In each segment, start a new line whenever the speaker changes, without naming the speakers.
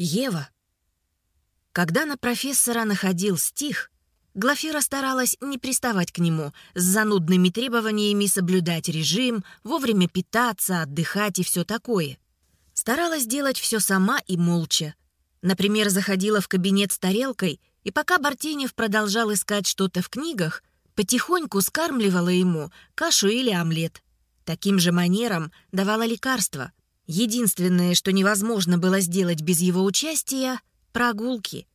Ева. Когда на профессора находил стих, Глафира старалась не приставать к нему с занудными требованиями соблюдать режим, вовремя питаться, отдыхать и все такое. Старалась делать все сама и молча. Например, заходила в кабинет с тарелкой, и пока Бартенев продолжал искать что-то в книгах, потихоньку скармливала ему кашу или омлет. Таким же манером давала лекарства. Единственное, что невозможно было сделать без его участия — прогулки.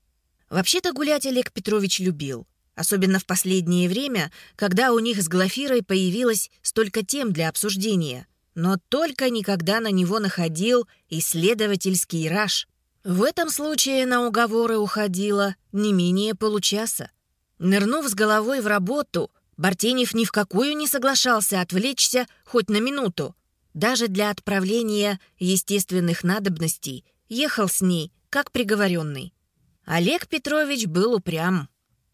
Вообще-то гулять Олег Петрович любил. Особенно в последнее время, когда у них с Глафирой появилось столько тем для обсуждения. Но только никогда на него находил исследовательский раж. В этом случае на уговоры уходило не менее получаса. Нырнув с головой в работу, Бартенев ни в какую не соглашался отвлечься хоть на минуту. Даже для отправления естественных надобностей ехал с ней, как приговоренный. Олег Петрович был упрям.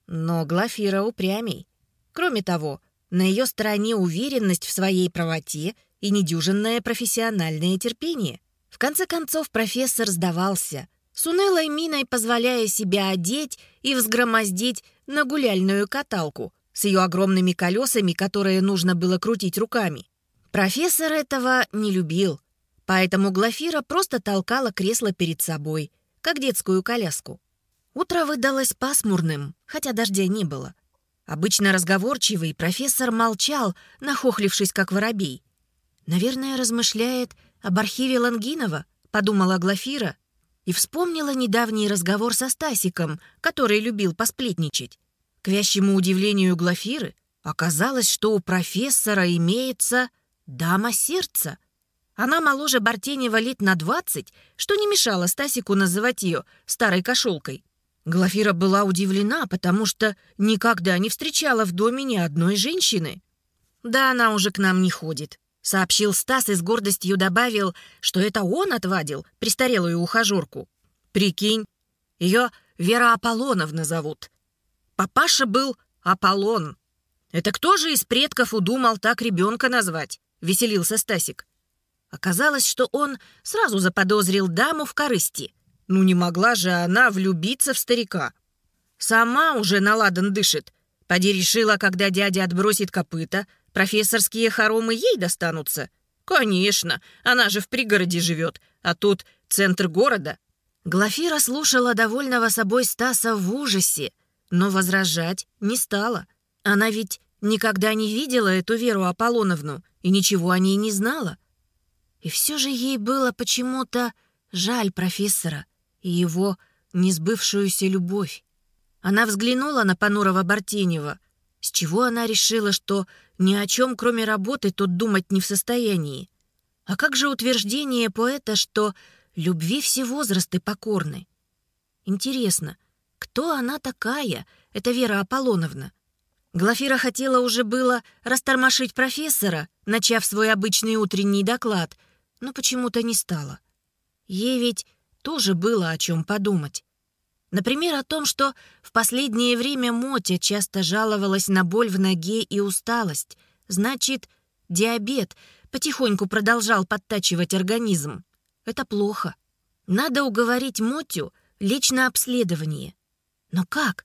Но Глафира упрямей. Кроме того, на ее стороне уверенность в своей правоте и недюжинное профессиональное терпение. В конце концов профессор сдавался, с унылой миной позволяя себя одеть и взгромоздить на гуляльную каталку с ее огромными колесами, которые нужно было крутить руками. Профессор этого не любил, поэтому Глафира просто толкала кресло перед собой, как детскую коляску. Утро выдалось пасмурным, хотя дождя не было. Обычно разговорчивый профессор молчал, нахохлившись, как воробей. «Наверное, размышляет об архиве Лангинова», — подумала Глафира и вспомнила недавний разговор со Стасиком, который любил посплетничать. К вящему удивлению Глафиры оказалось, что у профессора имеется дама сердца. Она моложе Бартенева лет на двадцать, что не мешало Стасику называть ее старой кошелкой. Глафира была удивлена, потому что никогда не встречала в доме ни одной женщины. «Да она уже к нам не ходит», — сообщил Стас и с гордостью добавил, что это он отвадил престарелую ухажерку. «Прикинь, ее Вера Аполлоновна зовут. Папаша был Аполлон. Это кто же из предков удумал так ребенка назвать?» — веселился Стасик. Оказалось, что он сразу заподозрил даму в корысти — ну не могла же она влюбиться в старика. Сама уже наладан дышит. Поди решила, когда дядя отбросит копыта, профессорские хоромы ей достанутся. Конечно, она же в пригороде живет, а тут центр города. Глафира слушала довольного собой Стаса в ужасе, но возражать не стала. Она ведь никогда не видела эту Веру Аполлоновну и ничего о ней не знала. И все же ей было почему-то жаль профессора и его несбывшуюся любовь. Она взглянула на Панурова Бартенева, с чего она решила, что ни о чем, кроме работы, тот думать не в состоянии. А как же утверждение поэта, что любви все возрасты покорны? Интересно, кто она такая, эта Вера Аполлоновна? Глафира хотела уже было растормошить профессора, начав свой обычный утренний доклад, но почему-то не стала. Ей ведь тоже было о чем подумать. Например, о том, что в последнее время Мотя часто жаловалась на боль в ноге и усталость. Значит, диабет потихоньку продолжал подтачивать организм. Это плохо. Надо уговорить Мотю лечь на обследование. Но как?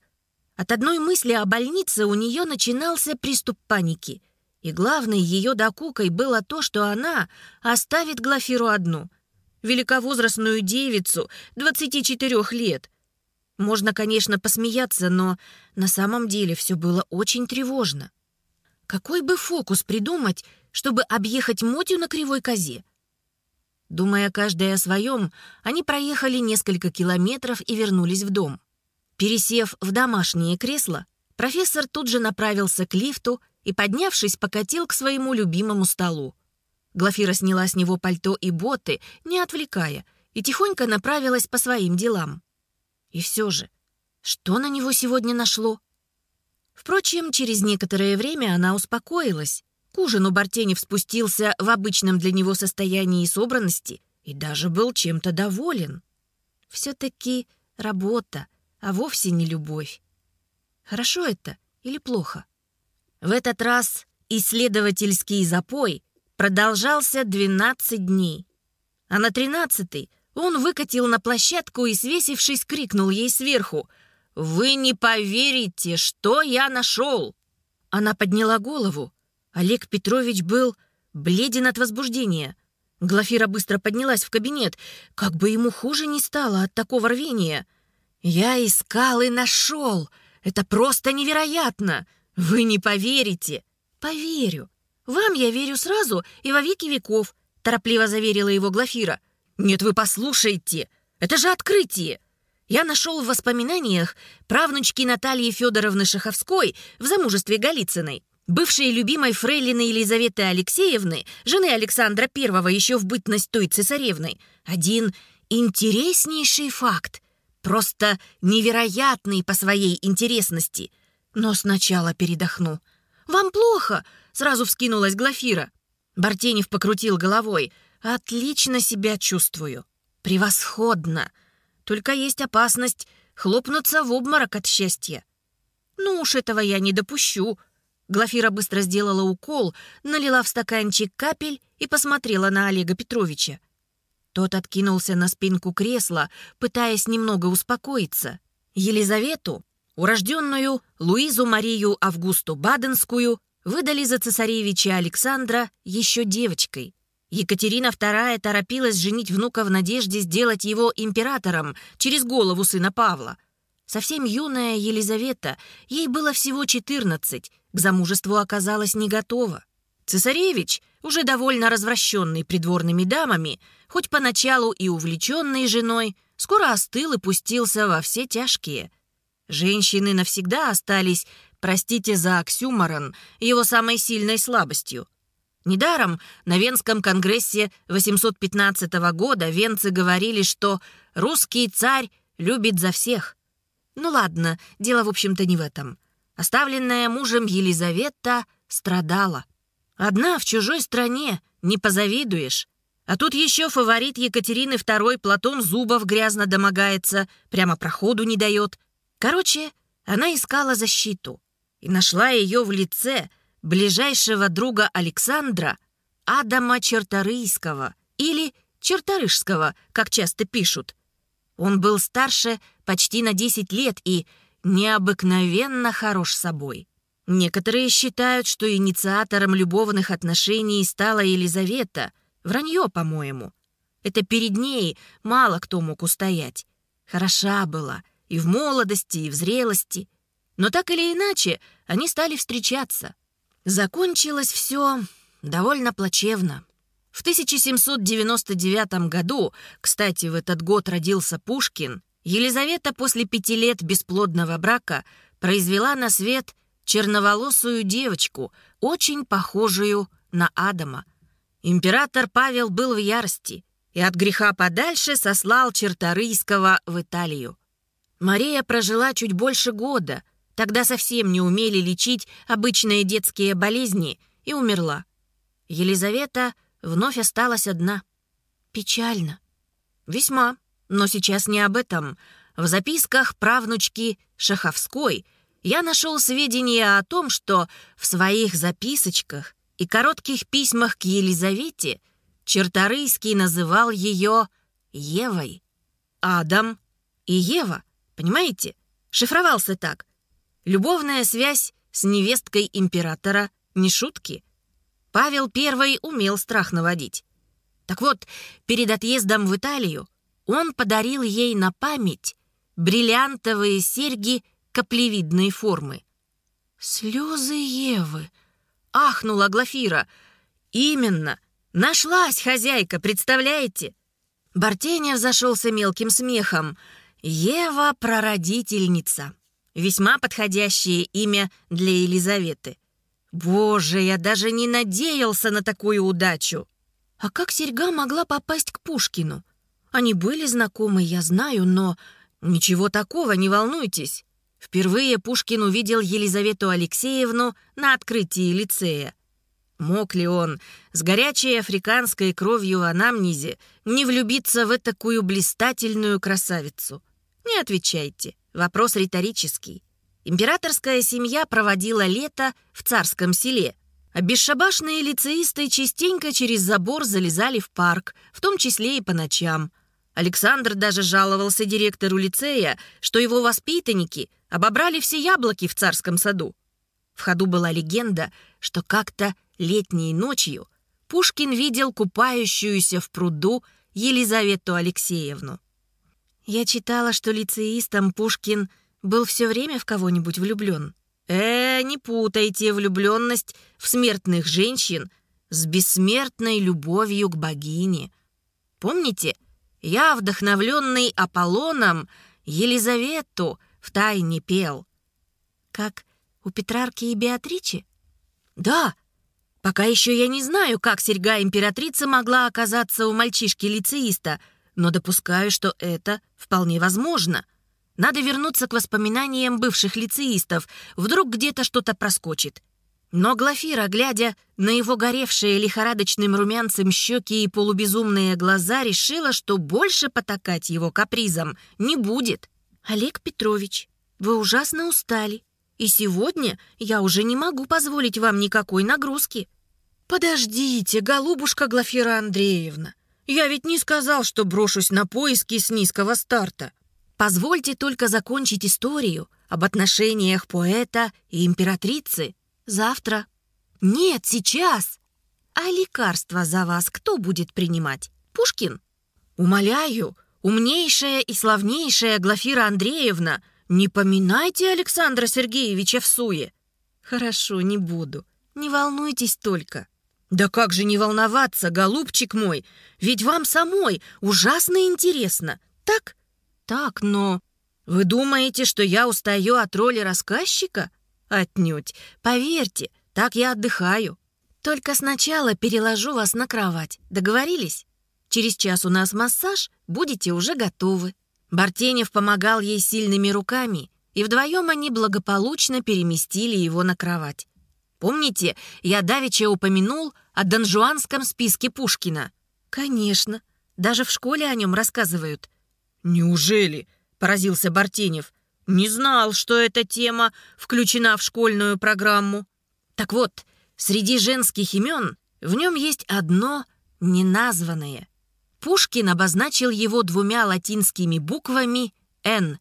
От одной мысли о больнице у нее начинался приступ паники. И главной ее докукой было то, что она оставит Глафиру одну — великовозрастную девицу 24 лет. Можно, конечно, посмеяться, но на самом деле все было очень тревожно. Какой бы фокус придумать, чтобы объехать Мотю на кривой козе? Думая каждая о своем, они проехали несколько километров и вернулись в дом. Пересев в домашнее кресло, профессор тут же направился к лифту и, поднявшись, покатил к своему любимому столу. Глафира сняла с него пальто и боты, не отвлекая, и тихонько направилась по своим делам. И все же, что на него сегодня нашло? Впрочем, через некоторое время она успокоилась. К ужину Бартенев спустился в обычном для него состоянии собранности и даже был чем-то доволен. Все-таки работа, а вовсе не любовь. Хорошо это или плохо? В этот раз исследовательский запой продолжался 12 дней. А на 13-й Он выкатил на площадку и, свесившись, крикнул ей сверху. «Вы не поверите, что я нашел!» Она подняла голову. Олег Петрович был бледен от возбуждения. Глафира быстро поднялась в кабинет. Как бы ему хуже не стало от такого рвения. «Я искал и нашел! Это просто невероятно! Вы не поверите!» «Поверю. Вам я верю сразу и во веки веков», торопливо заверила его Глафира. «Нет, вы послушайте! Это же открытие! Я нашел в воспоминаниях правнучки Натальи Федоровны Шаховской в замужестве Голицыной, бывшей любимой фрейлины Елизаветы Алексеевны, жены Александра I еще в бытность той цесаревной, один интереснейший факт, просто невероятный по своей интересности. Но сначала передохну. «Вам плохо?» — сразу вскинулась Глафира. Бартенев покрутил головой — Отлично себя чувствую. Превосходно. Только есть опасность хлопнуться в обморок от счастья. Ну уж этого я не допущу. Глафира быстро сделала укол, налила в стаканчик капель и посмотрела на Олега Петровича. Тот откинулся на спинку кресла, пытаясь немного успокоиться. Елизавету, урожденную Луизу Марию Августу Баденскую, выдали за цесаревича Александра еще девочкой. Екатерина II торопилась женить внука в надежде сделать его императором через голову сына Павла. Совсем юная Елизавета, ей было всего 14, к замужеству оказалась не готова. Цесаревич, уже довольно развращенный придворными дамами, хоть поначалу и увлеченный женой, скоро остыл и пустился во все тяжкие. Женщины навсегда остались, простите за оксюморон, его самой сильной слабостью. Недаром на Венском конгрессе 815 года венцы говорили, что русский царь любит за всех. Ну ладно, дело, в общем-то, не в этом. Оставленная мужем Елизавета страдала. Одна в чужой стране, не позавидуешь. А тут еще фаворит Екатерины II Платон Зубов грязно домогается, прямо проходу не дает. Короче, она искала защиту и нашла ее в лице – ближайшего друга Александра, Адама Черторийского или Черторышского, как часто пишут. Он был старше почти на 10 лет и необыкновенно хорош собой. Некоторые считают, что инициатором любовных отношений стала Елизавета. Вранье, по-моему. Это перед ней мало кто мог устоять. Хороша была и в молодости, и в зрелости. Но так или иначе, они стали встречаться. Закончилось все довольно плачевно. В 1799 году, кстати, в этот год родился Пушкин, Елизавета после пяти лет бесплодного брака произвела на свет черноволосую девочку, очень похожую на Адама. Император Павел был в ярости и от греха подальше сослал Черторийского в Италию. Мария прожила чуть больше года — Тогда совсем не умели лечить обычные детские болезни и умерла. Елизавета вновь осталась одна. Печально. Весьма, но сейчас не об этом. В записках правнучки Шаховской я нашел сведения о том, что в своих записочках и коротких письмах к Елизавете Черторийский называл ее Евой. Адам и Ева, понимаете? Шифровался так — Любовная связь с невесткой императора не шутки. Павел I умел страх наводить. Так вот, перед отъездом в Италию он подарил ей на память бриллиантовые серьги каплевидной формы. «Слезы Евы!» — ахнула Глафира. «Именно! Нашлась хозяйка, представляете?» Бартенев зашелся мелким смехом. «Ева — прародительница!» Весьма подходящее имя для Елизаветы. Боже, я даже не надеялся на такую удачу. А как серьга могла попасть к Пушкину? Они были знакомы, я знаю, но... Ничего такого, не волнуйтесь. Впервые Пушкин увидел Елизавету Алексеевну на открытии лицея. Мог ли он с горячей африканской кровью анамнезе не влюбиться в такую блистательную красавицу? Не отвечайте. Вопрос риторический. Императорская семья проводила лето в царском селе, а бесшабашные лицеисты частенько через забор залезали в парк, в том числе и по ночам. Александр даже жаловался директору лицея, что его воспитанники обобрали все яблоки в царском саду. В ходу была легенда, что как-то летней ночью Пушкин видел купающуюся в пруду Елизавету Алексеевну. Я читала, что лицеистом Пушкин был все время в кого-нибудь влюблен. Э, не путайте влюбленность в смертных женщин с бессмертной любовью к богине. Помните, я, вдохновленный Аполлоном, Елизавету в тайне пел. Как у Петрарки и Беатричи? Да, пока еще я не знаю, как серьга императрицы могла оказаться у мальчишки-лицеиста, но допускаю, что это вполне возможно. Надо вернуться к воспоминаниям бывших лицеистов, вдруг где-то что-то проскочит. Но Глафира, глядя на его горевшие лихорадочным румянцем щеки и полубезумные глаза, решила, что больше потакать его капризом не будет. «Олег Петрович, вы ужасно устали, и сегодня я уже не могу позволить вам никакой нагрузки». «Подождите, голубушка Глафира Андреевна, я ведь не сказал, что брошусь на поиски с низкого старта. Позвольте только закончить историю об отношениях поэта и императрицы». Завтра. Нет, сейчас. А лекарства за вас кто будет принимать? Пушкин? Умоляю, умнейшая и славнейшая Глафира Андреевна, не поминайте Александра Сергеевича в суе. Хорошо, не буду. Не волнуйтесь только. Да как же не волноваться, голубчик мой, ведь вам самой ужасно интересно. Так? Так, но... Вы думаете, что я устаю от роли рассказчика? Отнюдь. Поверьте, так я отдыхаю. Только сначала переложу вас на кровать. Договорились? Через час у нас массаж, будете уже готовы». Бартенев помогал ей сильными руками, и вдвоем они благополучно переместили его на кровать. Помните, я давеча упомянул о донжуанском списке Пушкина? Конечно, даже в школе о нем рассказывают. «Неужели?» — поразился Бартенев. Не знал, что эта тема включена в школьную программу. Так вот, среди женских имен в нем есть одно неназванное. Пушкин обозначил его двумя латинскими буквами «Н».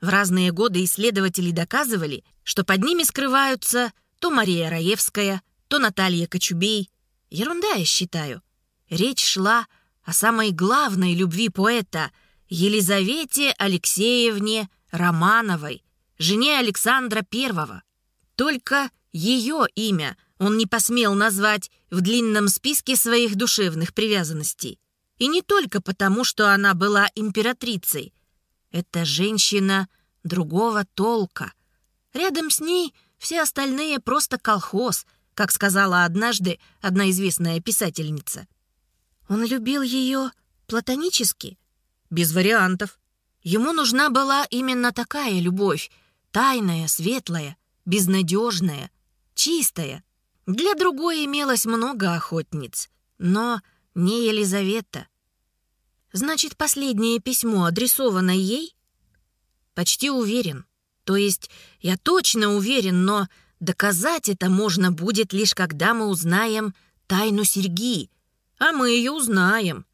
В разные годы исследователи доказывали, что под ними скрываются то Мария Раевская, то Наталья Кочубей. Ерунда, я считаю. Речь шла о самой главной любви поэта Елизавете Алексеевне Романовой, жене Александра I. Только ее имя он не посмел назвать в длинном списке своих душевных привязанностей. И не только потому, что она была императрицей. Это женщина другого толка. Рядом с ней все остальные просто колхоз, как сказала однажды одна известная писательница. Он любил ее платонически, без вариантов. Ему нужна была именно такая любовь, тайная, светлая, безнадежная, чистая. Для другой имелось много охотниц, но не Елизавета. Значит, последнее письмо адресовано ей? Почти уверен. То есть я точно уверен, но доказать это можно будет лишь когда мы узнаем тайну серьги. А мы ее узнаем.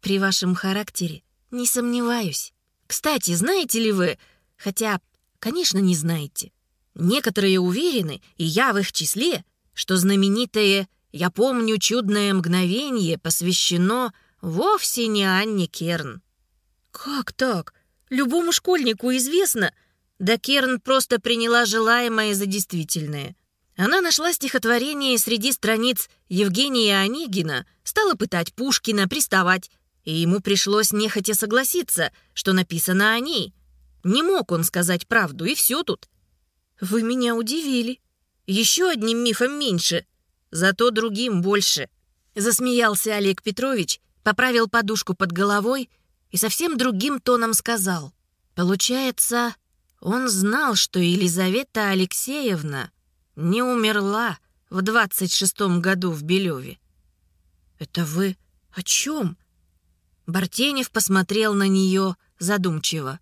При вашем характере не сомневаюсь. Кстати, знаете ли вы, хотя, конечно, не знаете, некоторые уверены, и я в их числе, что знаменитое «Я помню чудное мгновение» посвящено вовсе не Анне Керн. Как так? Любому школьнику известно. Да Керн просто приняла желаемое за действительное. Она нашла стихотворение среди страниц Евгения Онегина, стала пытать Пушкина, приставать, и ему пришлось нехотя согласиться, что написано о ней. Не мог он сказать правду, и все тут. Вы меня удивили. Еще одним мифом меньше, зато другим больше. Засмеялся Олег Петрович, поправил подушку под головой и совсем другим тоном сказал. Получается, он знал, что Елизавета Алексеевна не умерла в двадцать шестом году в Белеве. «Это вы о чем?» Бартенев посмотрел на нее задумчиво.